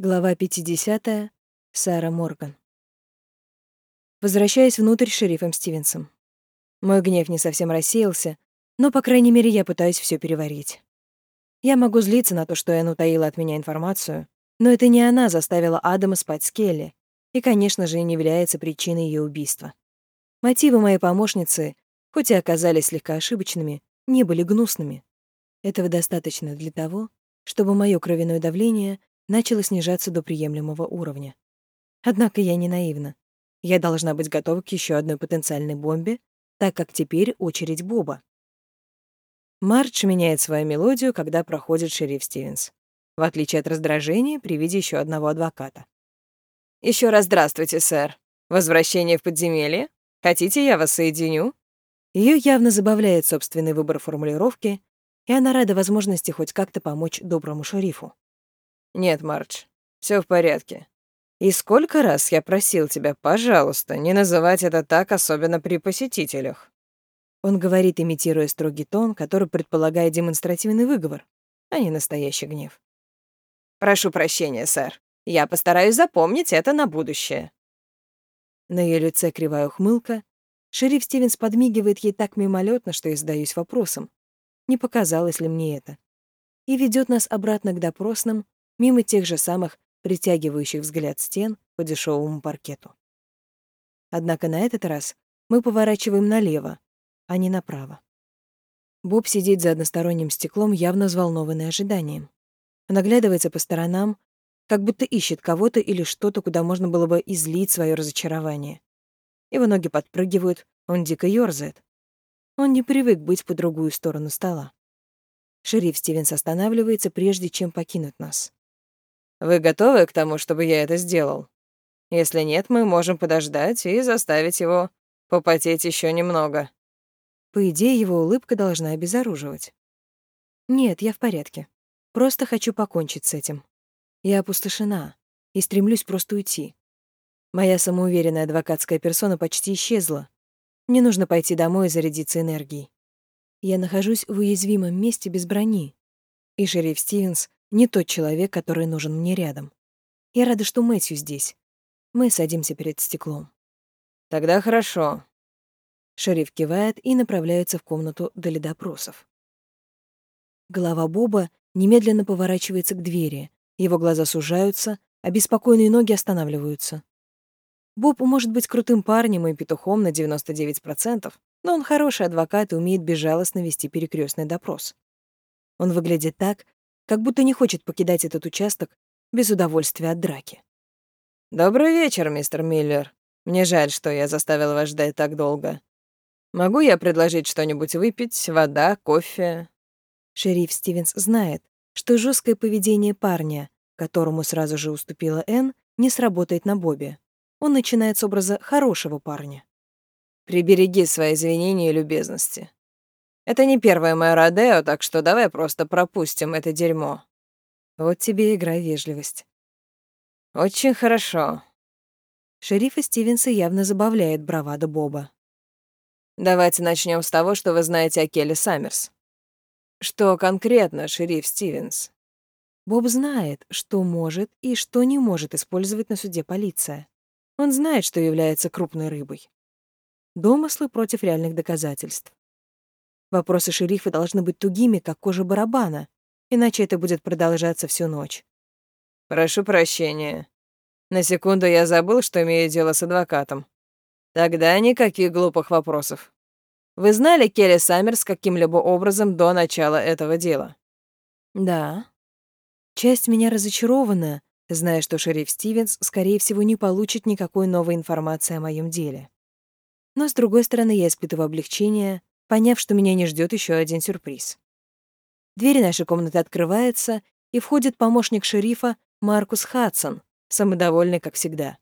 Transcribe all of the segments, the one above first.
Глава 50. Сара Морган. Возвращаясь внутрь шерифом Стивенсом. Мой гнев не совсем рассеялся, но, по крайней мере, я пытаюсь все переварить. Я могу злиться на то, что Энн утаила от меня информацию, но это не она заставила Адама спать с Келли, и, конечно же, не является причиной ее убийства. Мотивы моей помощницы, хоть и оказались слегка ошибочными, не были гнусными. Этого достаточно для того, чтобы мое кровяное давление начало снижаться до приемлемого уровня. Однако я не наивна. Я должна быть готова к еще одной потенциальной бомбе, так как теперь очередь Боба. Мардж меняет свою мелодию, когда проходит шериф Стивенс, в отличие от раздражения при виде еще одного адвоката. Еще раз здравствуйте, сэр. Возвращение в подземелье? Хотите, я вас соединю?» Ее явно забавляет собственный выбор формулировки, и она рада возможности хоть как-то помочь доброму шерифу. «Нет, Мардж, все в порядке. И сколько раз я просил тебя, пожалуйста, не называть это так, особенно при посетителях». Он говорит, имитируя строгий тон, который предполагает демонстративный выговор, а не настоящий гнев. «Прошу прощения, сэр. Я постараюсь запомнить это на будущее». На ее лице кривая ухмылка. Шериф Стивенс подмигивает ей так мимолетно, что я задаюсь вопросом, не показалось ли мне это, и ведет нас обратно к допросным, мимо тех же самых притягивающих взгляд стен по дешевому паркету. Однако на этот раз мы поворачиваем налево, а не направо. Боб сидит за односторонним стеклом, явно взволнованный ожиданием. Он оглядывается по сторонам, как будто ищет кого-то или что-то, куда можно было бы излить свое разочарование. Его ноги подпрыгивают, он дико ёрзает. Он не привык быть по другую сторону стола. Шериф Стивенс останавливается, прежде чем покинуть нас. Вы готовы к тому, чтобы я это сделал? Если нет, мы можем подождать и заставить его попотеть еще немного. По идее, его улыбка должна обезоруживать. Нет, я в порядке. Просто хочу покончить с этим. Я опустошена и стремлюсь просто уйти. Моя самоуверенная адвокатская персона почти исчезла. Мне нужно пойти домой и зарядиться энергией. Я нахожусь в уязвимом месте без брони. И шериф Стивенс не тот человек, который нужен мне рядом. Я рада, что Мэтью здесь. Мы садимся перед стеклом. Тогда хорошо. Шериф кивает и направляется в комнату для допросов. Голова Боба немедленно поворачивается к двери. Его глаза сужаются, а беспокойные ноги останавливаются. Боб может быть крутым парнем и петухом на 99%, но он хороший адвокат и умеет безжалостно вести перекрестный допрос. Он выглядит так, как будто не хочет покидать этот участок без удовольствия от драки. «Добрый вечер, мистер Миллер. Мне жаль, что я заставил вас ждать так долго. Могу я предложить что-нибудь выпить? Вода, кофе?» Шериф Стивенс знает, что жесткое поведение парня, которому сразу же уступила Энн, не сработает на Бобе. Он начинает с образа хорошего парня. «Прибереги свои извинения и любезности. Это не первое мое Родео, так что давай просто пропустим это дерьмо. Вот тебе игра вежливость. Очень хорошо. Шерифа Стивенса явно забавляет бравада Боба. Давайте начнем с того, что вы знаете о Келли Саммерс. Что конкретно, шериф Стивенс? Боб знает, что может и что не может использовать на суде полиция. Он знает, что является крупной рыбой. Домыслы против реальных доказательств. Вопросы шерифа должны быть тугими, как кожа барабана, иначе это будет продолжаться всю ночь. «Прошу прощения. На секунду я забыл, что имею дело с адвокатом. Тогда никаких глупых вопросов. Вы знали Келли Саммерс каким-либо образом до начала этого дела?» «Да». Часть меня разочарована, зная, что шериф Стивенс, скорее всего, не получит никакой новой информации о моем деле. Но, с другой стороны, я испытываю облегчение, поняв, что меня не ждет еще один сюрприз. Дверь нашей комнаты открывается, и входит помощник шерифа Маркус Хадсон, самодовольный, как всегда.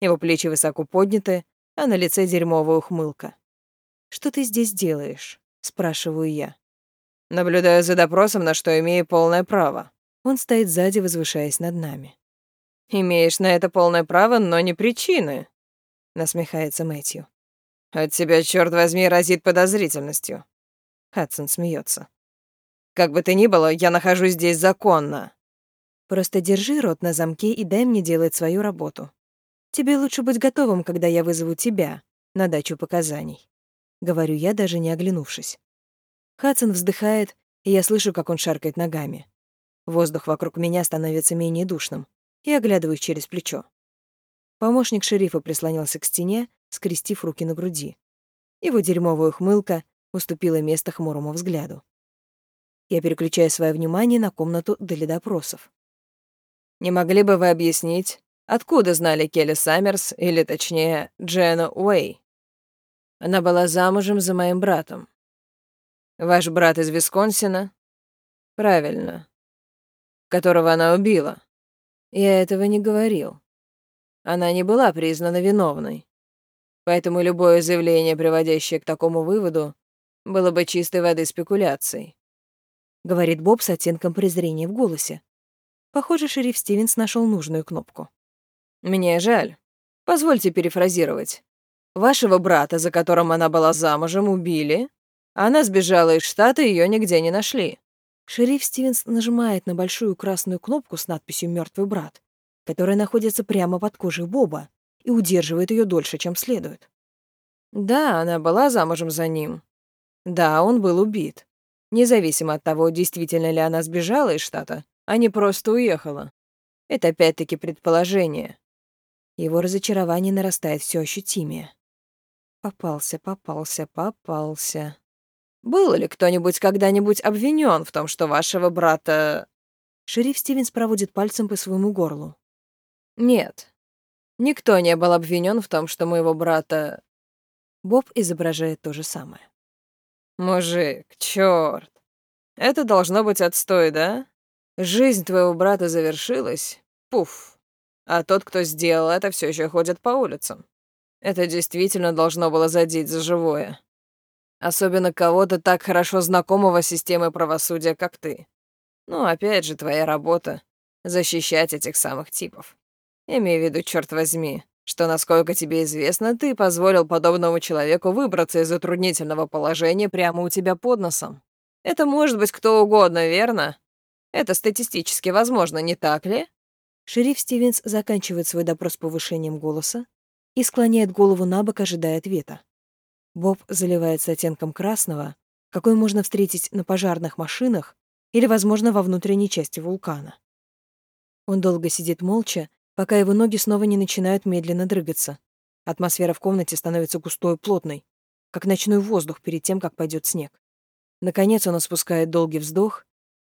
Его плечи высоко подняты, а на лице дерьмовая ухмылка. «Что ты здесь делаешь?» — спрашиваю я. «Наблюдаю за допросом, на что имею полное право». Он стоит сзади, возвышаясь над нами. «Имеешь на это полное право, но не причины», — насмехается Мэтью. От тебя, черт возьми, разит подозрительностью. Хадсон смеется. Как бы то ни было, я нахожусь здесь законно. Просто держи рот на замке и дай мне делать свою работу. Тебе лучше быть готовым, когда я вызову тебя на дачу показаний. Говорю я, даже не оглянувшись. Хадсон вздыхает, и я слышу, как он шаркает ногами. Воздух вокруг меня становится менее душным, и оглядываюсь через плечо. Помощник шерифа прислонился к стене, скрестив руки на груди. Его дерьмовая ухмылка уступила место хмурому взгляду. Я переключаю свое внимание на комнату для допросов. «Не могли бы вы объяснить, откуда знали Келли Саммерс, или, точнее, Дженна Уэй?» Она была замужем за моим братом. Ваш брат из Висконсина? Правильно. Которого она убила. Я этого не говорил. Она не была признана виновной. Поэтому любое заявление, приводящее к такому выводу, было бы чистой воды спекуляцией. Говорит Боб с оттенком презрения в голосе. Похоже, шериф Стивенс нашел нужную кнопку. «Мне жаль. Позвольте перефразировать. Вашего брата, за которым она была замужем, убили, она сбежала из штата, и ее нигде не нашли. Шериф Стивенс нажимает на большую красную кнопку с надписью «Мертвый брат», которая находится прямо под кожей Боба и удерживает ее дольше, чем следует. Да, она была замужем за ним. Да, он был убит. Независимо от того, действительно ли она сбежала из штата, а не просто уехала. Это опять-таки предположение. Его разочарование нарастает все ощутимее. Попался, попался, попался. Был ли кто-нибудь когда-нибудь обвинен в том, что вашего брата...» Шериф Стивенс проводит пальцем по своему горлу. «Нет. Никто не был обвинен в том, что моего брата...» Боб изображает то же самое. «Мужик, чёрт. Это должно быть отстой, да? Жизнь твоего брата завершилась? Пуф. А тот, кто сделал это, все еще ходит по улицам. Это действительно должно было задеть за живое. Особенно кого-то так хорошо знакомого с системой правосудия, как ты. Ну, опять же, твоя работа — защищать этих самых типов. Имей в виду, черт возьми, что, насколько тебе известно, ты позволил подобному человеку выбраться из затруднительного положения прямо у тебя под носом. Это может быть кто угодно, верно? Это статистически возможно, не так ли? Шериф Стивенс заканчивает свой допрос повышением голоса и склоняет голову на бок, ожидая ответа. Боб заливается оттенком красного, какой можно встретить на пожарных машинах или, возможно, во внутренней части вулкана. Он долго сидит молча, пока его ноги снова не начинают медленно дрыгаться. Атмосфера в комнате становится густой и плотной, как ночной воздух перед тем, как пойдет снег. Наконец он испускает долгий вздох,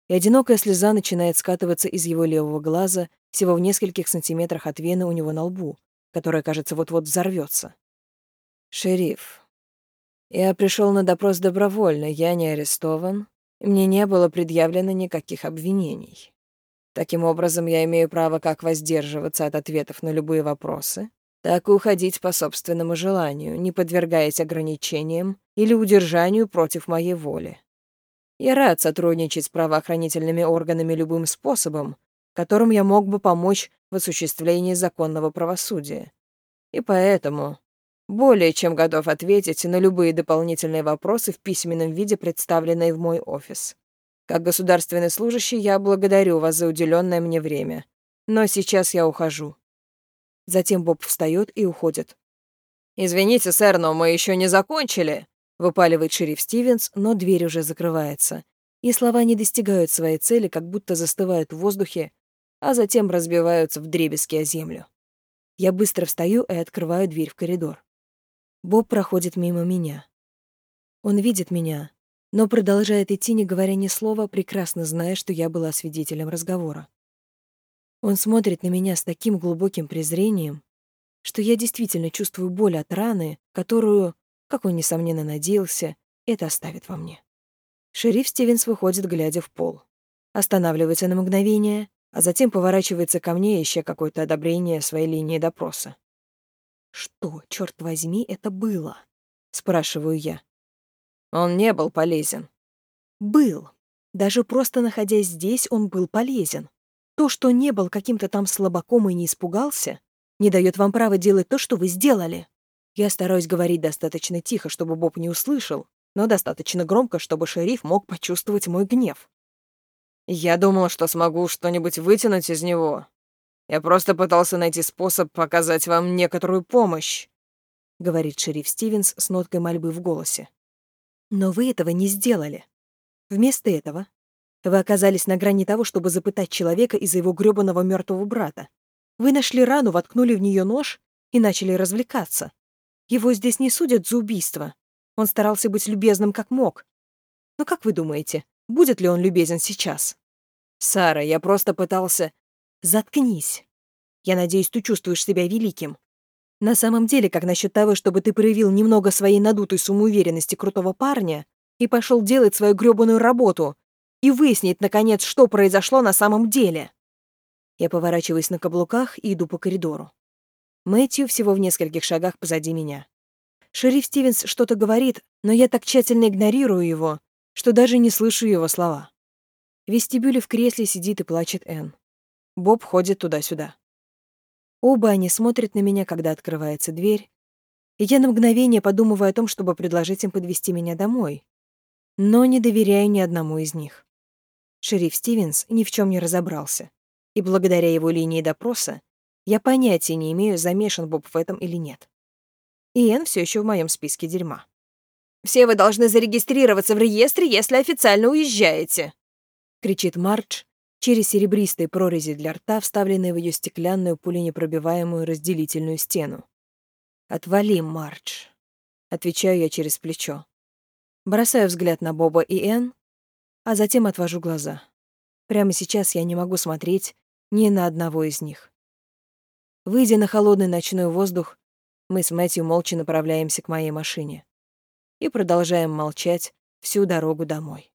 и одинокая слеза начинает скатываться из его левого глаза всего в нескольких сантиметрах от вены у него на лбу, которая, кажется, вот-вот взорвется. «Шериф, я пришел на допрос добровольно, я не арестован, мне не было предъявлено никаких обвинений. Таким образом, я имею право как воздерживаться от ответов на любые вопросы, так и уходить по собственному желанию, не подвергаясь ограничениям или удержанию против моей воли. Я рад сотрудничать с правоохранительными органами любым способом, которым я мог бы помочь в осуществлении законного правосудия. И поэтому более чем готов ответить на любые дополнительные вопросы в письменном виде, представленные в мой офис. Как государственный служащий я благодарю вас за уделенное мне время. Но сейчас я ухожу». Затем Боб встает и уходит. «Извините, сэр, но мы еще не закончили», — выпаливает шериф Стивенс, но дверь уже закрывается. И слова не достигают своей цели, как будто застывают в воздухе, а затем разбиваются в дребезги о землю. Я быстро встаю и открываю дверь в коридор. Боб проходит мимо меня. Он видит меня, но продолжает идти, не говоря ни слова, прекрасно зная, что я была свидетелем разговора. Он смотрит на меня с таким глубоким презрением, что я действительно чувствую боль от раны, которую, как он, несомненно, надеялся, это оставит во мне. Шериф Стивенс выходит, глядя в пол. Останавливается на мгновение, а затем поворачивается ко мне, ища какое-то одобрение своей линии допроса. «Что, черт возьми, это было?» — спрашиваю я. «Он не был полезен». «Был. Даже просто находясь здесь, он был полезен. То, что не был каким-то там слабаком и не испугался, не дает вам права делать то, что вы сделали». Я стараюсь говорить достаточно тихо, чтобы Боб не услышал, но достаточно громко, чтобы шериф мог почувствовать мой гнев. Я думал, что смогу что-нибудь вытянуть из него. Я просто пытался найти способ показать вам некоторую помощь», — говорит шериф Стивенс с ноткой мольбы в голосе. «Но вы этого не сделали. Вместо этого вы оказались на грани того, чтобы запытать человека из-за его грёбаного мертвого брата. Вы нашли рану, воткнули в нее нож и начали развлекаться. Его здесь не судят за убийство. Он старался быть любезным как мог. Но как вы думаете, будет ли он любезен сейчас? Сара, я просто пытался... Заткнись. Я надеюсь, ты чувствуешь себя великим. На самом деле, как насчет того, чтобы ты проявил немного своей надутой самоуверенности крутого парня и пошел делать свою грёбаную работу и выяснить, наконец, что произошло на самом деле? Я поворачиваюсь на каблуках и иду по коридору. Мэтью всего в нескольких шагах позади меня. Шериф Стивенс что-то говорит, но я так тщательно игнорирую его, что даже не слышу его слова. В вестибюле в кресле сидит и плачет Энн. Боб ходит туда-сюда. Оба они смотрят на меня, когда открывается дверь, и я на мгновение подумываю о том, чтобы предложить им подвести меня домой, но не доверяю ни одному из них. Шериф Стивенс ни в чем не разобрался, и благодаря его линии допроса я понятия не имею, замешан Боб в этом или нет. И Энн все еще в моем списке дерьма. «Все вы должны зарегистрироваться в реестре, если официально уезжаете», — кричит Мардж через серебристые прорези для рта, вставленные в ее стеклянную пуленепробиваемую разделительную стену. «Отвали, Мардж», — отвечаю я через плечо. Бросаю взгляд на Боба и Энн, а затем отвожу глаза. Прямо сейчас я не могу смотреть ни на одного из них. Выйдя на холодный ночной воздух, мы с Мэтью молча направляемся к моей машине и продолжаем молчать всю дорогу домой.